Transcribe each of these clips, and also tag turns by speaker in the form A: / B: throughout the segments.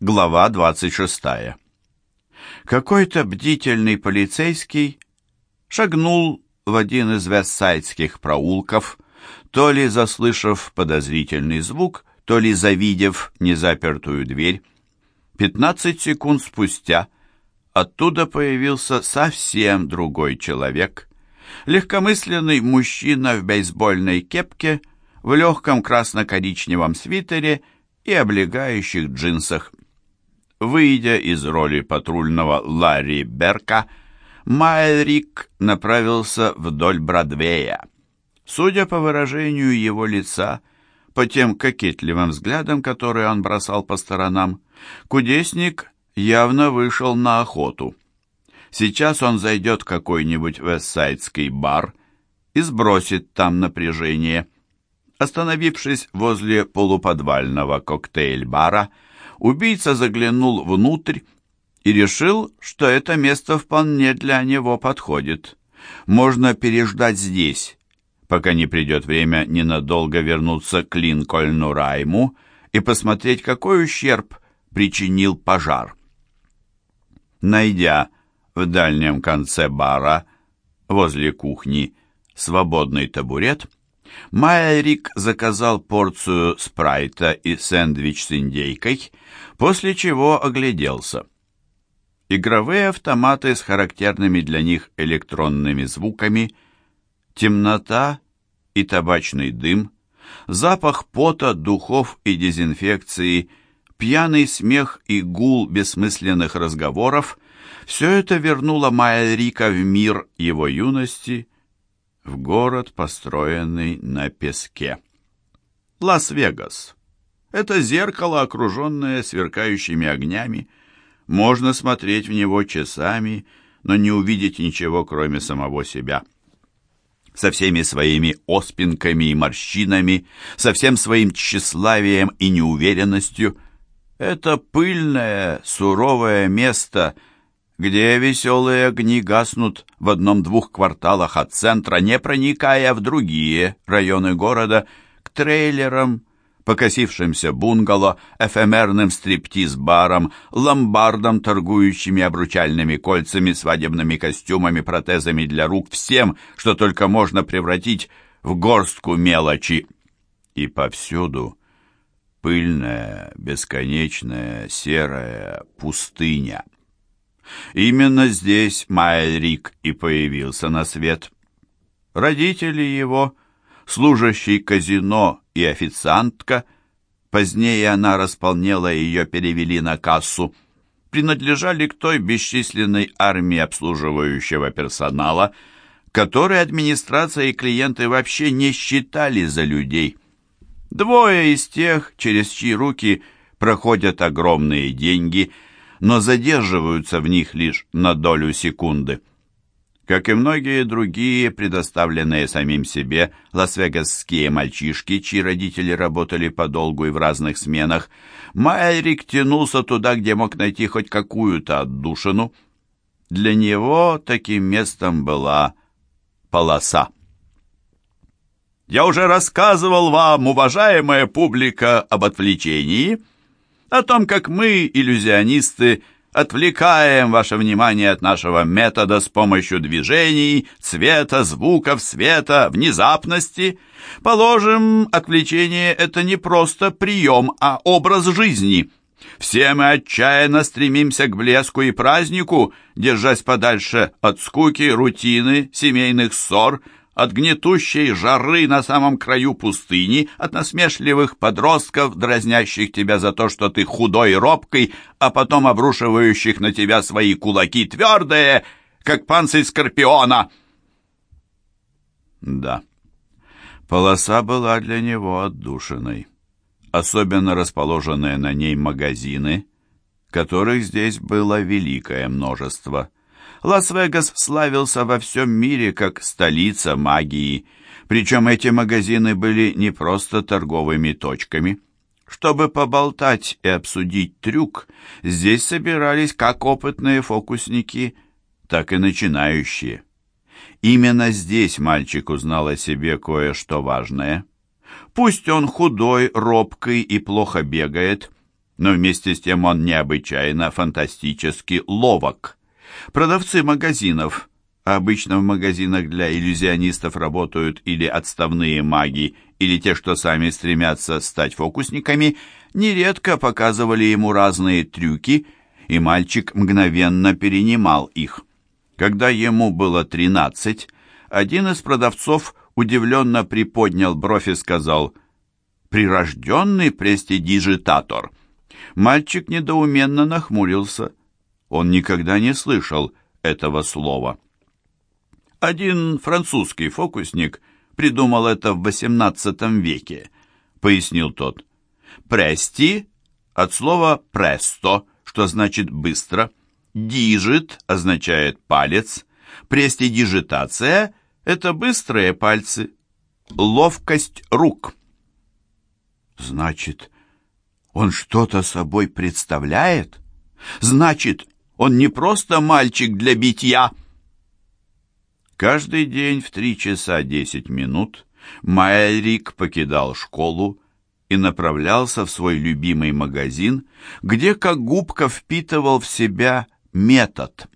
A: Глава 26. Какой-то бдительный полицейский шагнул в один из вестсайдских проулков, то ли заслышав подозрительный звук, то ли завидев незапертую дверь. Пятнадцать секунд спустя оттуда появился совсем другой человек. Легкомысленный мужчина в бейсбольной кепке, в легком красно-коричневом свитере и облегающих джинсах. Выйдя из роли патрульного Ларри Берка, Майлрик направился вдоль Бродвея. Судя по выражению его лица, по тем кокетливым взглядам, которые он бросал по сторонам, кудесник явно вышел на охоту. Сейчас он зайдет в какой-нибудь вестсайдский бар и сбросит там напряжение. Остановившись возле полуподвального коктейль-бара, убийца заглянул внутрь и решил, что это место вполне для него подходит. Можно переждать здесь, пока не придет время ненадолго вернуться к Линкольну Райму и посмотреть, какой ущерб причинил пожар. Найдя в дальнем конце бара, возле кухни, свободный табурет, Майерик заказал порцию спрайта и сэндвич с индейкой, после чего огляделся. Игровые автоматы с характерными для них электронными звуками, темнота и табачный дым, запах пота, духов и дезинфекции, пьяный смех и гул бессмысленных разговоров – все это вернуло Майерика в мир его юности – в город, построенный на песке. Лас-Вегас. Это зеркало, окруженное сверкающими огнями. Можно смотреть в него часами, но не увидеть ничего, кроме самого себя. Со всеми своими оспинками и морщинами, со всем своим тщеславием и неуверенностью. Это пыльное, суровое место — где веселые огни гаснут в одном-двух кварталах от центра, не проникая в другие районы города, к трейлерам, покосившимся бунгало, эфемерным стриптиз-барам, ломбардам, торгующими обручальными кольцами, свадебными костюмами, протезами для рук, всем, что только можно превратить в горстку мелочи. И повсюду пыльная, бесконечная, серая пустыня. Именно здесь Майрик и появился на свет. Родители его, служащий казино и официантка, позднее она располнела и ее перевели на кассу, принадлежали к той бесчисленной армии обслуживающего персонала, которой администрация и клиенты вообще не считали за людей. Двое из тех, через чьи руки проходят огромные деньги – но задерживаются в них лишь на долю секунды. Как и многие другие, предоставленные самим себе, лас-вегасские мальчишки, чьи родители работали подолгу и в разных сменах, Майрик тянулся туда, где мог найти хоть какую-то отдушину. Для него таким местом была полоса. «Я уже рассказывал вам, уважаемая публика, об отвлечении», о том, как мы, иллюзионисты, отвлекаем ваше внимание от нашего метода с помощью движений, цвета, звуков, света, внезапности. Положим, отвлечение — это не просто прием, а образ жизни. Все мы отчаянно стремимся к блеску и празднику, держась подальше от скуки, рутины, семейных ссор — от гнетущей жары на самом краю пустыни, от насмешливых подростков, дразнящих тебя за то, что ты худой и робкий, а потом обрушивающих на тебя свои кулаки твердые, как панцирь скорпиона. Да, полоса была для него отдушиной, особенно расположенные на ней магазины, которых здесь было великое множество. Лас-Вегас славился во всем мире как столица магии, причем эти магазины были не просто торговыми точками. Чтобы поболтать и обсудить трюк, здесь собирались как опытные фокусники, так и начинающие. Именно здесь мальчик узнал о себе кое-что важное. Пусть он худой, робкий и плохо бегает, но вместе с тем он необычайно фантастически ловок. Продавцы магазинов, а обычно в магазинах для иллюзионистов работают или отставные маги, или те, что сами стремятся стать фокусниками, нередко показывали ему разные трюки, и мальчик мгновенно перенимал их. Когда ему было тринадцать, один из продавцов удивленно приподнял бровь и сказал «Прирожденный престидижитатор». Мальчик недоуменно нахмурился. Он никогда не слышал этого слова. Один французский фокусник придумал это в XVIII веке, пояснил тот. Прести от слова престо, что значит быстро, дижит означает палец, престидижитация – это быстрые пальцы, ловкость рук. Значит, он что-то собой представляет? Значит, он не просто мальчик для битья. Каждый день в три часа десять минут Майрик покидал школу и направлялся в свой любимый магазин, где как губка впитывал в себя метод.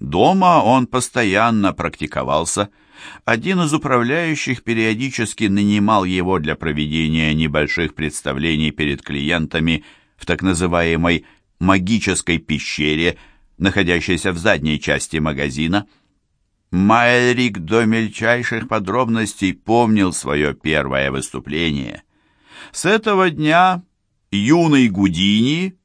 A: Дома он постоянно практиковался – один из управляющих периодически нанимал его для проведения небольших представлений перед клиентами в так называемой «магической пещере», находящейся в задней части магазина. Майрик до мельчайших подробностей помнил свое первое выступление. С этого дня юный Гудини,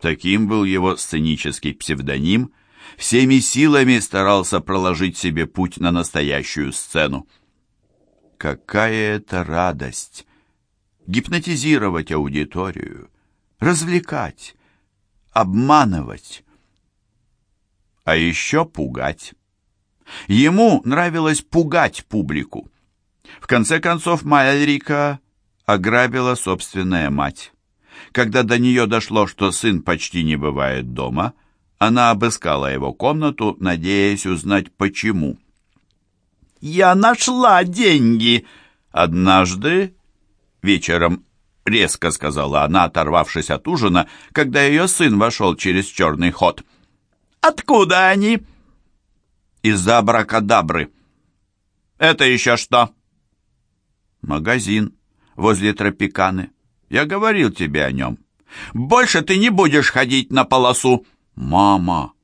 A: таким был его сценический псевдоним, всеми силами старался проложить себе путь на настоящую сцену. Какая это радость! Гипнотизировать аудиторию, развлекать, обманывать, а еще пугать. Ему нравилось пугать публику. В конце концов, Мальрика ограбила собственная мать. Когда до нее дошло, что сын почти не бывает дома – она обыскала его комнату, надеясь узнать, почему. «Я нашла деньги!» «Однажды вечером», — резко сказала она, оторвавшись от ужина, когда ее сын вошел через черный ход. «Откуда они?» «Из-за абракадабры». «Это еще что?» «Магазин возле Тропиканы. Я говорил тебе о нем. Больше ты не будешь ходить на полосу!» «Мама,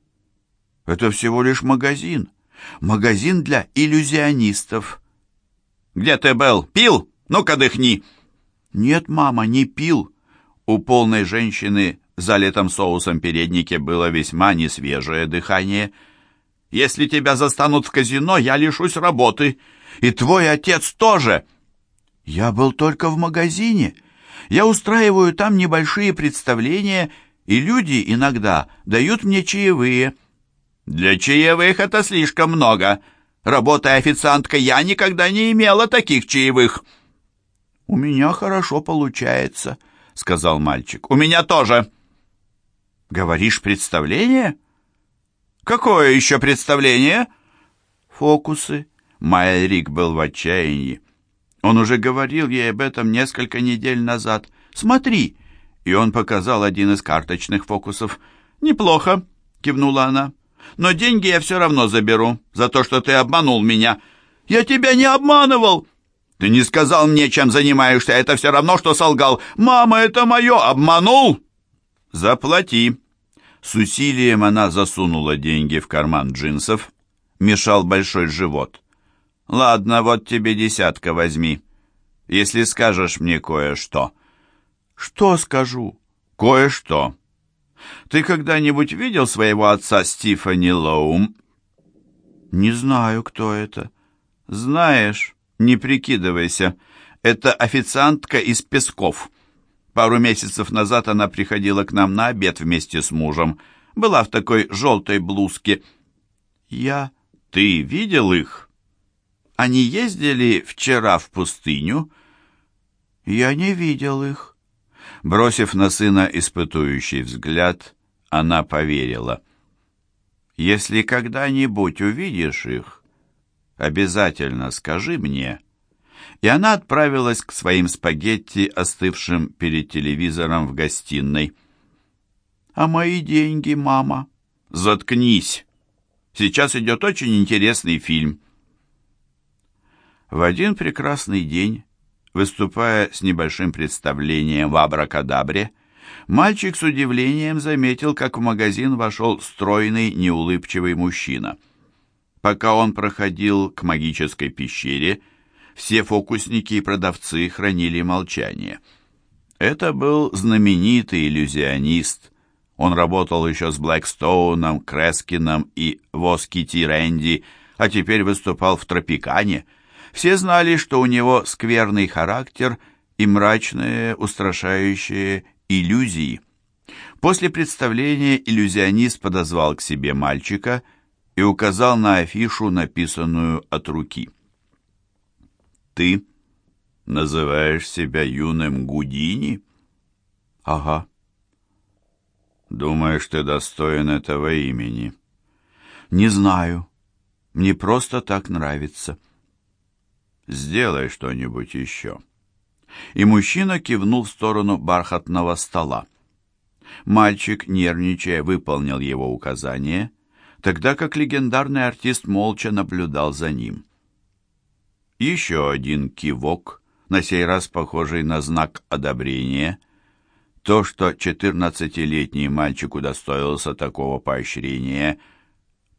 A: это всего лишь магазин. Магазин для иллюзионистов». «Где ты был? Пил? Ну-ка дыхни!» «Нет, мама, не пил». У полной женщины в залитом соусом переднике было весьма несвежее дыхание. «Если тебя застанут в казино, я лишусь работы. И твой отец тоже!» «Я был только в магазине. Я устраиваю там небольшие представления и люди иногда дают мне чаевые. Для чаевых это слишком много. Работая официанткой, я никогда не имела таких чаевых. У меня хорошо получается, сказал мальчик. У меня тоже. Говоришь, представление? Какое еще представление? Фокусы. Майрик был в отчаянии. Он уже говорил ей об этом несколько недель назад. Смотри, и он показал один из карточных фокусов. «Неплохо», — кивнула она. «Но деньги я все равно заберу за то, что ты обманул меня». «Я тебя не обманывал!» «Ты не сказал мне, чем занимаешься, это все равно, что солгал. Мама, это мое, обманул!» «Заплати!» С усилием она засунула деньги в карман джинсов. Мешал большой живот. «Ладно, вот тебе десятка возьми, если скажешь мне кое-что». Что скажу? Кое-что. Ты когда-нибудь видел своего отца Стифани Лоум? Не знаю, кто это. Знаешь, не прикидывайся. Это официантка из Песков. Пару месяцев назад она приходила к нам на обед вместе с мужем. Была в такой желтой блузке. Я... Ты видел их? Они ездили вчера в пустыню? Я не видел их. Бросив на сына испытующий взгляд, она поверила. «Если когда-нибудь увидишь их, обязательно скажи мне». И она отправилась к своим спагетти, остывшим перед телевизором в гостиной. «А мои деньги, мама?» «Заткнись! Сейчас идет очень интересный фильм». В один прекрасный день, выступая с небольшим представлением в Абракадабре, мальчик с удивлением заметил, как в магазин вошел стройный, неулыбчивый мужчина. Пока он проходил к магической пещере, все фокусники и продавцы хранили молчание. Это был знаменитый иллюзионист. Он работал еще с Блэкстоуном, Крескином и Воскити Рэнди, а теперь выступал в Тропикане. Все знали, что у него скверный характер и мрачные, устрашающие иллюзии. После представления иллюзионист подозвал к себе мальчика и указал на афишу, написанную от руки. «Ты называешь себя юным Гудини?» «Ага». «Думаешь, ты достоин этого имени?» «Не знаю. Мне просто так нравится». «Сделай что-нибудь еще». И мужчина кивнул в сторону бархатного стола. Мальчик, нервничая, выполнил его указание, тогда как легендарный артист молча наблюдал за ним. Еще один кивок, на сей раз похожий на знак одобрения. То, что четырнадцатилетний мальчик удостоился такого поощрения,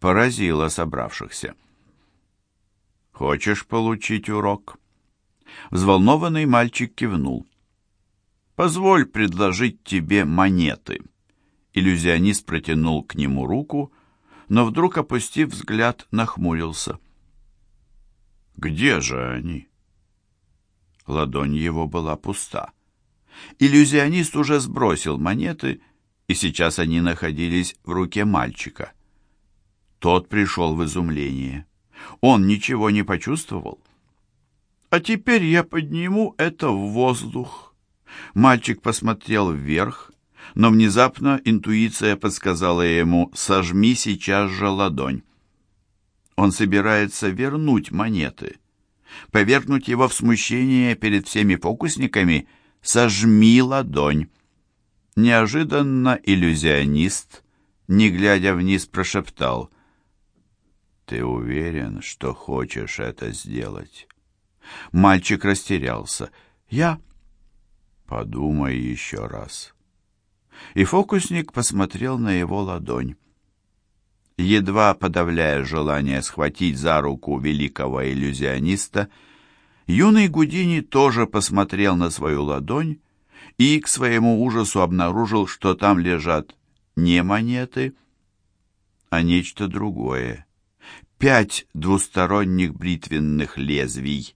A: поразило собравшихся. «Хочешь получить урок?» Взволнованный мальчик кивнул. «Позволь предложить тебе монеты». Иллюзионист протянул к нему руку, но вдруг, опустив взгляд, нахмурился. «Где же они?» Ладонь его была пуста. Иллюзионист уже сбросил монеты, и сейчас они находились в руке мальчика. Тот пришел в изумление. Он ничего не почувствовал. «А теперь я подниму это в воздух». Мальчик посмотрел вверх, но внезапно интуиция подсказала ему «сожми сейчас же ладонь». Он собирается вернуть монеты. Повергнуть его в смущение перед всеми фокусниками «сожми ладонь». Неожиданно иллюзионист, не глядя вниз, прошептал «Ты уверен, что хочешь это сделать?» Мальчик растерялся. «Я...» «Подумай еще раз». И фокусник посмотрел на его ладонь. Едва подавляя желание схватить за руку великого иллюзиониста, юный Гудини тоже посмотрел на свою ладонь и к своему ужасу обнаружил, что там лежат не монеты, а нечто другое. Пять двусторонних бритвенных лезвий,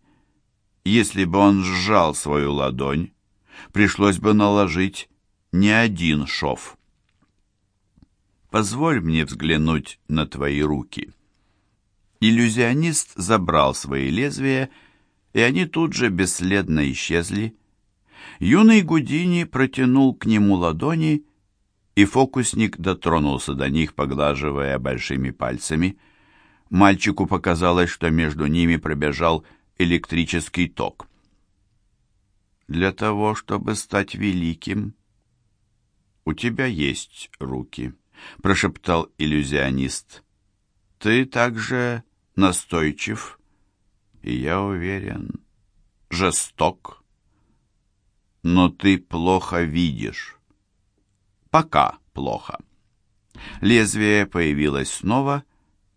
A: если бы он сжал свою ладонь, пришлось бы наложить не один шов. «Позволь мне взглянуть на твои руки». Иллюзионист забрал свои лезвия, и они тут же бесследно исчезли. Юный Гудини протянул к нему ладони, и фокусник дотронулся до них, поглаживая большими пальцами. Мальчику показалось, что между ними пробежал электрический ток. Для того, чтобы стать великим, у тебя есть руки, прошептал иллюзионист. Ты также настойчив, и я уверен, жесток. Но ты плохо видишь. Пока плохо. Лезвие появилось снова,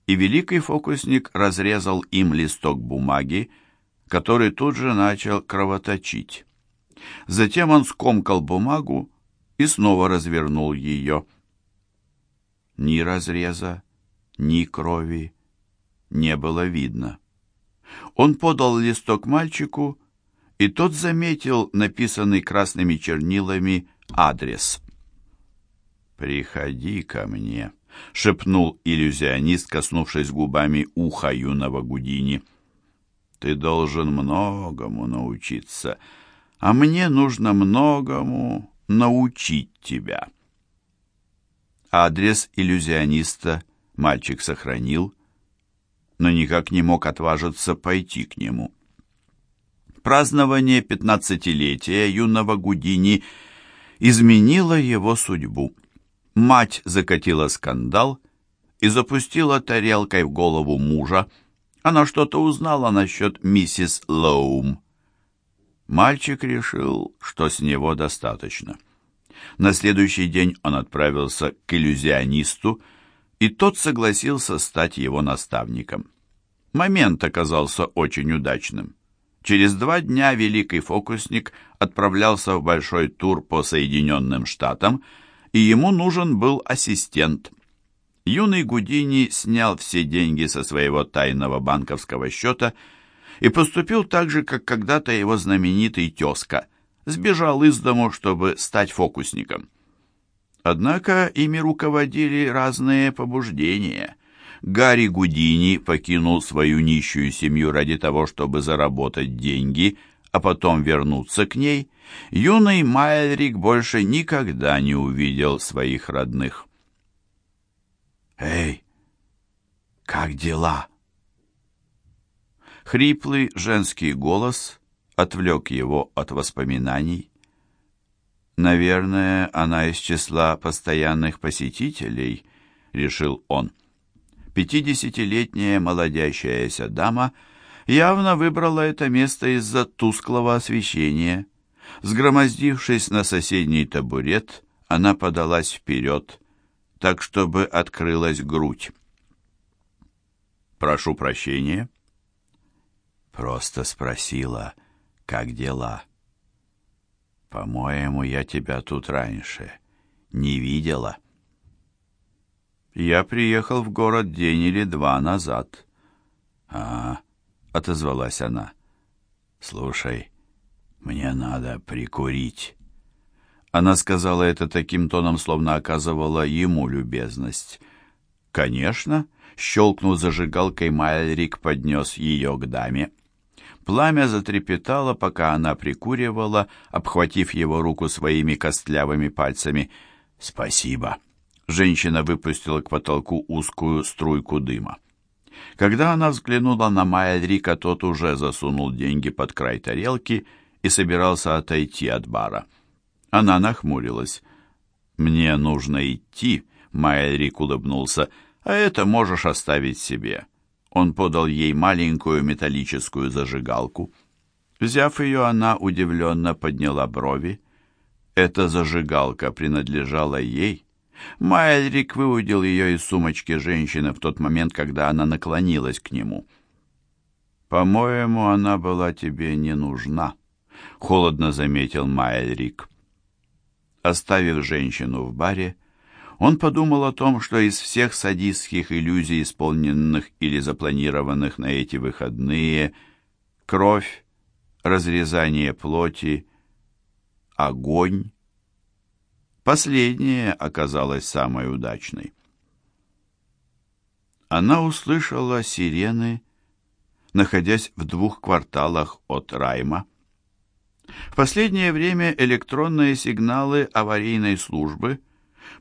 A: и великий фокусник разрезал им листок бумаги, который тут же начал кровоточить. Затем он скомкал бумагу и снова развернул ее. Ни разреза, ни крови не было видно. Он подал листок мальчику, и тот заметил написанный красными чернилами адрес. «Приходи ко мне», — шепнул иллюзионист, коснувшись губами уха юного Гудини. Ты должен многому научиться, а мне нужно многому научить тебя. Адрес иллюзиониста мальчик сохранил, но никак не мог отважиться пойти к нему. Празднование пятнадцатилетия юного Гудини изменило его судьбу. Мать закатила скандал и запустила тарелкой в голову мужа. Она что-то узнала насчет миссис Лоум. Мальчик решил, что с него достаточно. На следующий день он отправился к иллюзионисту, и тот согласился стать его наставником. Момент оказался очень удачным. Через два дня великий фокусник отправлялся в большой тур по Соединенным Штатам, и ему нужен был ассистент. Юный Гудини снял все деньги со своего тайного банковского счета и поступил так же, как когда-то его знаменитый тезка, сбежал из дому, чтобы стать фокусником. Однако ими руководили разные побуждения. Гарри Гудини покинул свою нищую семью ради того, чтобы заработать деньги, а потом вернуться к ней. Юный Майлрик больше никогда не увидел своих родных. «Эй, как дела?» Хриплый женский голос отвлек его от воспоминаний. «Наверное, она из числа постоянных посетителей», — решил он. Пятидесятилетняя молодящаяся дама явно выбрала это место из-за тусклого освещения. Сгромоздившись на соседний табурет, она подалась вперед, так, чтобы открылась грудь. «Прошу прощения». Просто спросила, как дела. По-моему, я тебя тут раньше не видела. Я приехал в город день или два назад. А, отозвалась она. Слушай, мне надо прикурить. Она сказала это таким тоном, словно оказывала ему любезность. Конечно, щелкнув зажигалкой, Майлрик поднес ее к даме. Пламя затрепетало, пока она прикуривала, обхватив его руку своими костлявыми пальцами. «Спасибо!» Женщина выпустила к потолку узкую струйку дыма. Когда она взглянула на Майдрика, тот уже засунул деньги под край тарелки и собирался отойти от бара. Она нахмурилась. «Мне нужно идти», — Майдрик улыбнулся, — «а это можешь оставить себе». Он подал ей маленькую металлическую зажигалку. Взяв ее, она удивленно подняла брови. Эта зажигалка принадлежала ей. Майлрик выудил ее из сумочки женщины в тот момент, когда она наклонилась к нему. «По-моему, она была тебе не нужна», — холодно заметил Майлрик. Оставив женщину в баре, он подумал о том, что из всех садистских иллюзий, исполненных или запланированных на эти выходные, кровь, разрезание плоти, огонь, последняя оказалась самой удачной. Она услышала сирены, находясь в двух кварталах от Райма. В последнее время электронные сигналы аварийной службы –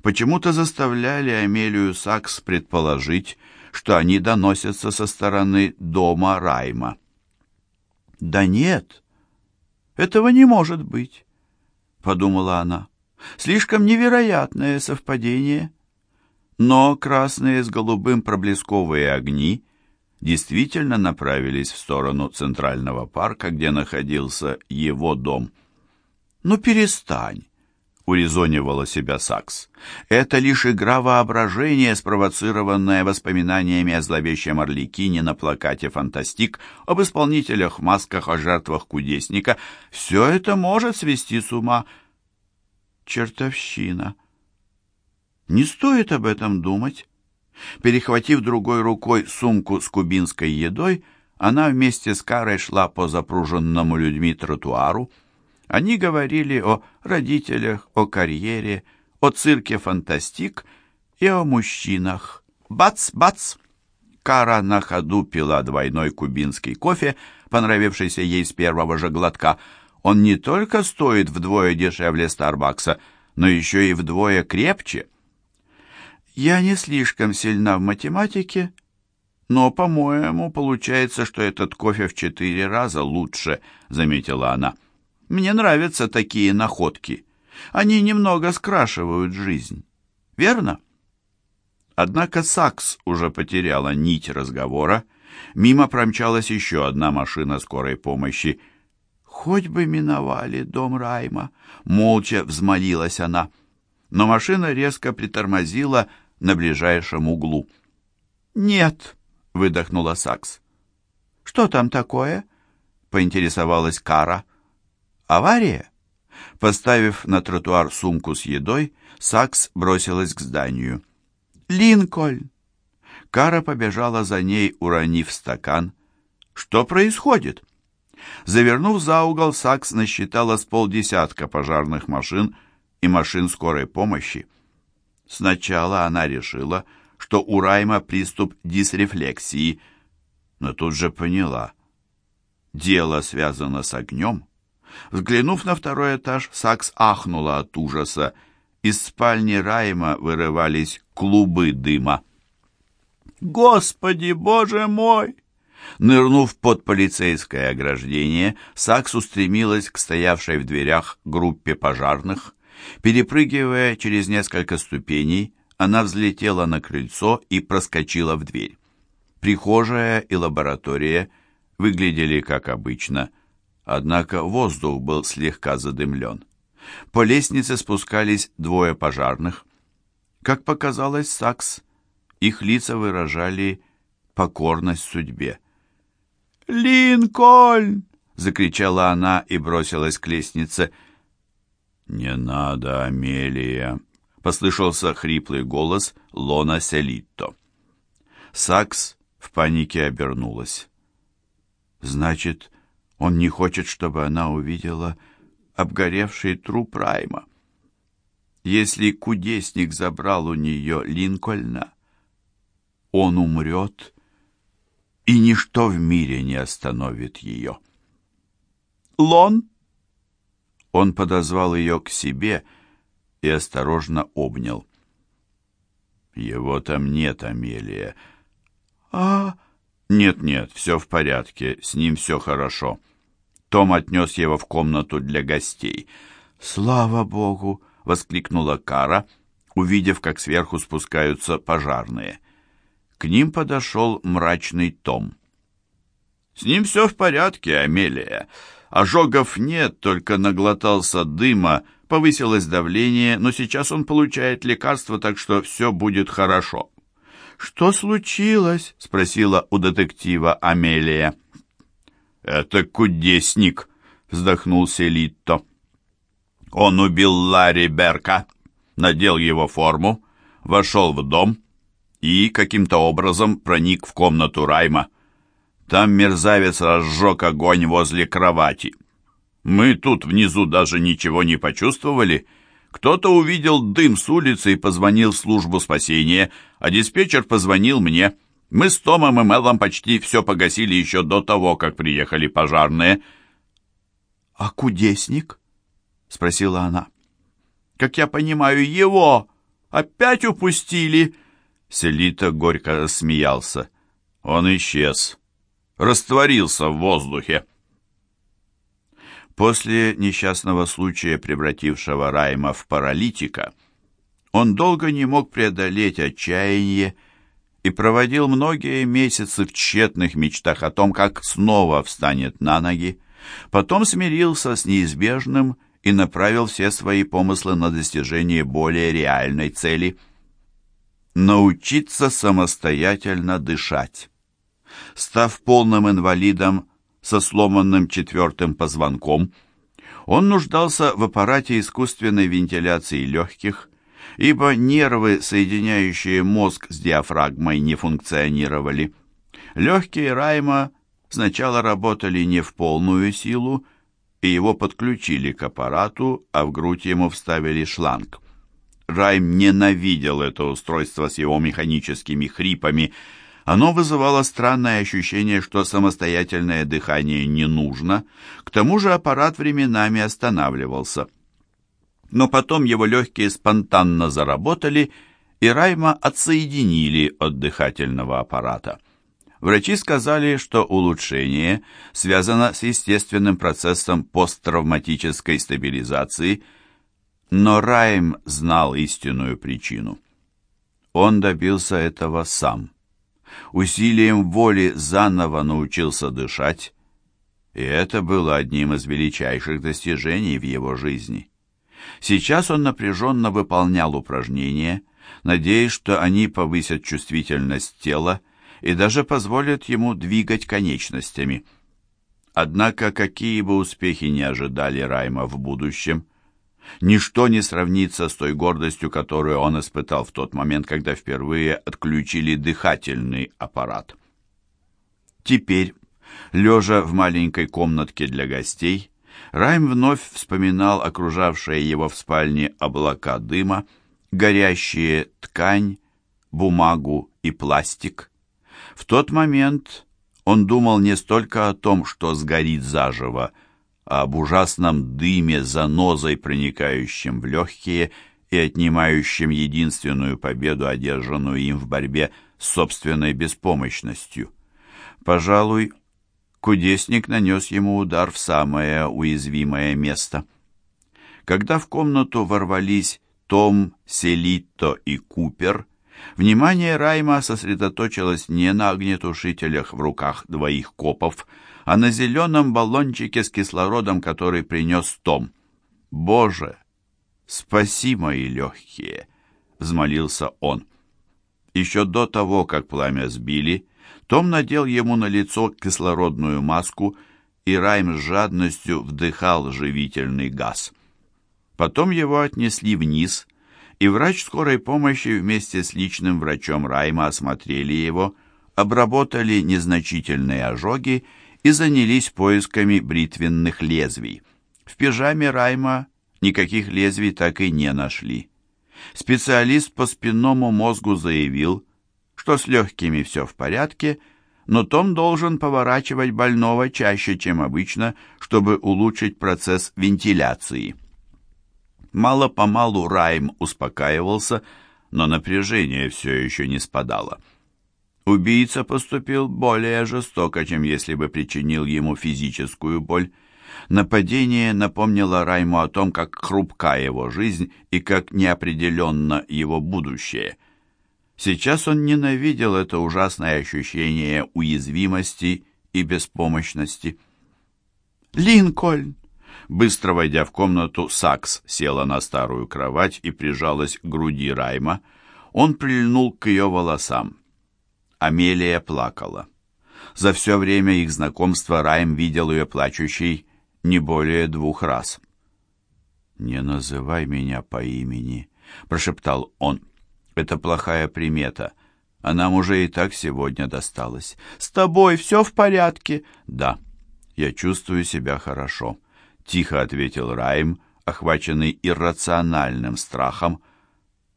A: почему-то заставляли Амелию Сакс предположить, что они доносятся со стороны дома Райма. «Да нет, этого не может быть», — подумала она. «Слишком невероятное совпадение». Но красные с голубым проблесковые огни действительно направились в сторону Центрального парка, где находился его дом. «Ну перестань!» Урезонивала себя Сакс. Это лишь игра воображения, спровоцированная воспоминаниями о зловещем Орликине на плакате «Фантастик», об исполнителях в масках, о жертвах кудесника. Все это может свести с ума. Чертовщина. Не стоит об этом думать. Перехватив другой рукой сумку с кубинской едой, она вместе с Карой шла по запруженному людьми тротуару. Они говорили о родителях, о карьере, о цирке «Фантастик» и о мужчинах. Бац-бац! Кара на ходу пила двойной кубинский кофе, понравившийся ей с первого же глотка. Он не только стоит вдвое дешевле Старбакса, но еще и вдвое крепче. Я не слишком сильна в математике, но, по-моему, получается, что этот кофе в четыре раза лучше, заметила она. Мне нравятся такие находки. Они немного скрашивают жизнь. верно? Однако Сакс уже потеряла нить разговора. Мимо промчалась еще одна машина скорой помощи. «Хоть бы миновали дом Райма!» — молча взмолилась она. Но машина резко притормозила на ближайшем углу. «Нет!» — выдохнула Сакс. «Что там такое?» — поинтересовалась Кара. «Авария?» Поставив на тротуар сумку с едой, Сакс бросилась к зданию. «Линкольн!» Кара побежала за ней, уронив стакан. «Что происходит?» Завернув за угол, Сакс насчитала с полдесятка пожарных машин и машин скорой помощи. Сначала она решила, что у Райма приступ дисрефлексии, но тут же поняла. Дело связано с огнем. Взглянув на второй этаж, Сакс ахнула от ужаса. Из спальни Райма вырывались клубы дыма. «Господи, боже мой!» Нырнув под полицейское ограждение, Сакс устремилась к стоявшей в дверях группе пожарных. Перепрыгивая через несколько ступеней, она взлетела на крыльцо и проскочила в дверь. Прихожая и лаборатория выглядели как обычно, однако воздух был слегка задымлен. По лестнице спускались двое пожарных. Как показалось Сакс, их лица выражали покорность судьбе. «Линкольн!» — закричала она и бросилась к лестнице. «Не надо, Амелия!» — послышался хриплый голос Лона Селитто. Сакс в панике обернулась. «Значит, он не хочет, чтобы она увидела обгоревший труп Райма. Если кудесник забрал у нее Линкольна, он умрет, и ничто в мире не остановит ее. «Лон?» Он подозвал ее к себе и осторожно обнял. «Его там нет, Амелия». «А...» «Нет-нет, все в порядке, с ним все хорошо». Том отнес его в комнату для гостей. «Слава Богу!» — воскликнула Кара, увидев, как сверху спускаются пожарные. К ним подошел мрачный Том. «С ним все в порядке, Амелия. Ожогов нет, только наглотался дыма, повысилось давление, но сейчас он получает лекарство, так что все будет хорошо». «Что случилось?» — спросила у детектива Амелия. «Это кудесник», — вздохнул Селитто. «Он убил Ларри Берка, надел его форму, вошел в дом» и каким-то образом проник в комнату Райма. Там мерзавец разжег огонь возле кровати. Мы тут внизу даже ничего не почувствовали. Кто-то увидел дым с улицы и позвонил в службу спасения, а диспетчер позвонил мне. Мы с Томом и Мелом почти все погасили еще до того, как приехали пожарные. «А кудесник?» — спросила она. «Как я понимаю, его опять упустили?» Селита горько рассмеялся. Он исчез, растворился в воздухе. После несчастного случая, превратившего Райма в паралитика, он долго не мог преодолеть отчаяние и проводил многие месяцы в тщетных мечтах о том, как снова встанет на ноги. Потом смирился с неизбежным и направил все свои помыслы на достижение более реальной цели – научиться самостоятельно дышать. Став полным инвалидом со сломанным четвертым позвонком, он нуждался в аппарате искусственной вентиляции легких, ибо нервы, соединяющие мозг с диафрагмой, не функционировали. Легкие Райма сначала работали не в полную силу, и его подключили к аппарату, а в грудь ему вставили шланг. Райм ненавидел это устройство с его механическими хрипами. Оно вызывало странное ощущение, что самостоятельное дыхание не нужно. К тому же аппарат временами останавливался. Но потом его легкие спонтанно заработали, и Райма отсоединили от дыхательного аппарата. Врачи сказали, что улучшение связано с естественным процессом посттравматической стабилизации – но Райм знал истинную причину. Он добился этого сам. Усилием воли заново научился дышать, и это было одним из величайших достижений в его жизни. Сейчас он напряженно выполнял упражнения, надеясь, что они повысят чувствительность тела и даже позволят ему двигать конечностями. Однако, какие бы успехи не ожидали Райма в будущем, ничто не сравнится с той гордостью, которую он испытал в тот момент, когда впервые отключили дыхательный аппарат. Теперь, лежа в маленькой комнатке для гостей, Райм вновь вспоминал окружавшие его в спальне облака дыма, горящие ткань, бумагу и пластик. В тот момент он думал не столько о том, что сгорит заживо, а об ужасном дыме занозой, проникающем в легкие и отнимающем единственную победу, одержанную им в борьбе с собственной беспомощностью. Пожалуй, кудесник нанес ему удар в самое уязвимое место. Когда в комнату ворвались том, Селитто и Купер, внимание Райма сосредоточилось не на огнетушителях в руках двоих копов, а на зеленом баллончике с кислородом, который принес Том. «Боже, спаси мои легкие!» — взмолился он. Еще до того, как пламя сбили, том надел ему на лицо кислородную маску, и Райм с жадностью вдыхал живительный газ. Потом его отнесли вниз, и врач скорой помощи вместе с личным врачом Райма осмотрели его, обработали незначительные ожоги и занялись поисками бритвенных лезвий. В пижаме Райма никаких лезвий так и не нашли. Специалист по спинному мозгу заявил, что с легкими все в порядке, но Том должен поворачивать больного чаще, чем обычно, чтобы улучшить процесс вентиляции. Мало-помалу Райм успокаивался, но напряжение все еще не спадало. Убийца поступил более жестоко, чем если бы причинил ему физическую боль. Нападение напомнило Райму о том, как хрупка его жизнь и как неопределенно его будущее. Сейчас он ненавидел это ужасное ощущение уязвимости и беспомощности. «Линкольн!» Быстро войдя в комнату, Сакс села на старую кровать и прижалась к груди Райма. Он прильнул к ее волосам. Амелия плакала. За все время их знакомства Райм видел ее плачущей не более двух раз. «Не называй меня по имени», — прошептал он. «Это плохая примета, а нам уже и так сегодня досталось. С тобой все в порядке?» «Да, я чувствую себя хорошо» тихо ответил Райм, охваченный иррациональным страхом.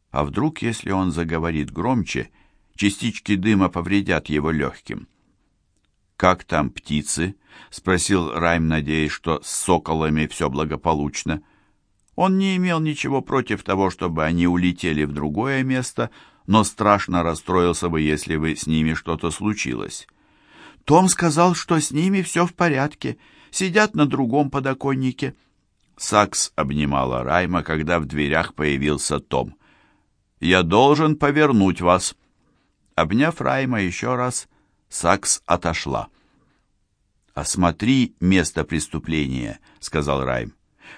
A: А вдруг, если он заговорит громче, частички дыма повредят его легким? «Как там птицы?» — спросил Райм, надеясь, что с соколами все благополучно. Он не имел ничего против того, чтобы они улетели в другое место, но страшно расстроился бы, если бы с ними что-то случилось. Том сказал, что с ними все в порядке, сидят на другом подоконнике. Сакс обнимала Райма, когда в дверях появился Том. «Я должен повернуть вас». Обняв Райма еще раз, Сакс отошла. «Осмотри место преступления», — сказал Райм.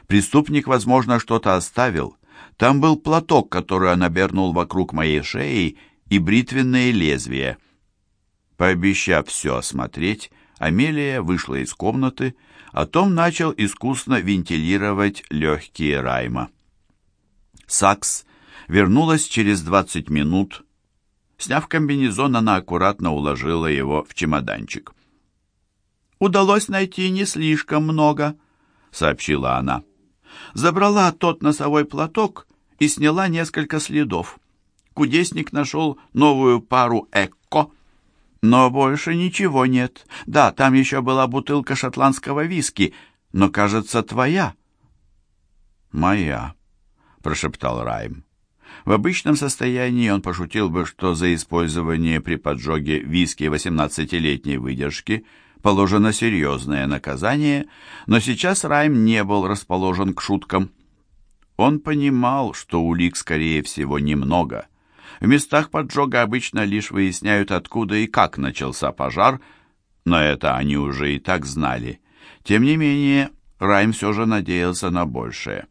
A: «Преступник, возможно, что-то оставил. Там был платок, который он обернул вокруг моей шеи, и бритвенные лезвия». Пообещав все осмотреть, Амелия вышла из комнаты, а Том начал искусно вентилировать легкие Райма. Сакс вернулась через 20 минут. Сняв комбинезон, она аккуратно уложила его в чемоданчик. «Удалось найти не слишком много», — сообщила она. «Забрала тот носовой платок и сняла несколько следов. Кудесник нашел новую пару «Экко», но больше ничего нет. Да, там еще была бутылка шотландского виски, но, кажется, твоя. Моя, прошептал Райм. В обычном состоянии он пошутил бы, что за использование при поджоге виски 18-летней выдержки положено серьезное наказание, но сейчас Райм не был расположен к шуткам. Он понимал, что улик, скорее всего, немного — В местах поджога обычно лишь выясняют, откуда и как начался пожар, но это они уже и так знали. Тем не менее, Райм все же надеялся на большее.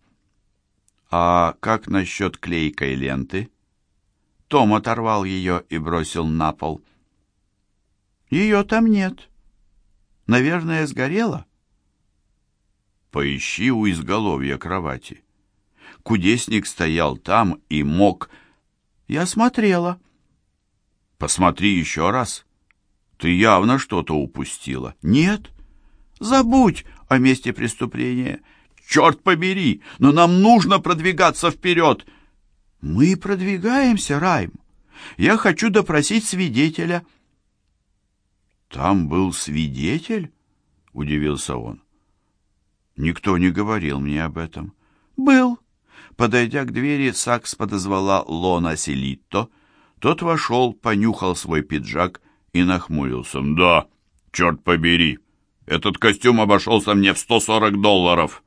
A: «А как насчет клейкой ленты?» Том оторвал ее и бросил на пол. «Ее там нет. Наверное, сгорела?» «Поищи у изголовья кровати». Кудесник стоял там и мог... Я смотрела. Посмотри еще раз. Ты явно что-то упустила. Нет. Забудь о месте преступления. Черт побери, но нам нужно продвигаться вперед. Мы продвигаемся, Райм. Я хочу допросить свидетеля. Там был свидетель? Удивился он. Никто не говорил мне об этом. Был. Подойдя к двери, Сакс подозвала Лона Селитто. Тот вошел, понюхал свой пиджак и нахмурился. «Да, черт побери, этот костюм обошелся мне в 140 долларов.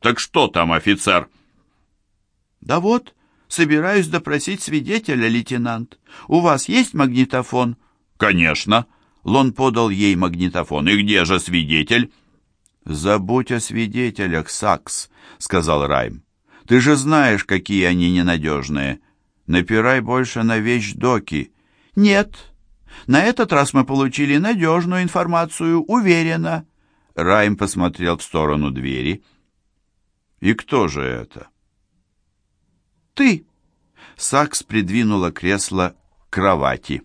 A: Так что там, офицер?» «Да вот, собираюсь допросить свидетеля, лейтенант. У вас есть магнитофон?» «Конечно». Лон подал ей магнитофон. «И где же свидетель?» «Забудь о свидетелях, Сакс», — сказал Райм. Ты же знаешь, какие они ненадежные. Напирай больше на вещдоки. Нет. На этот раз мы получили надежную информацию, уверенно. Райм посмотрел в сторону двери. И кто же это? Ты. Сакс придвинула кресло к кровати.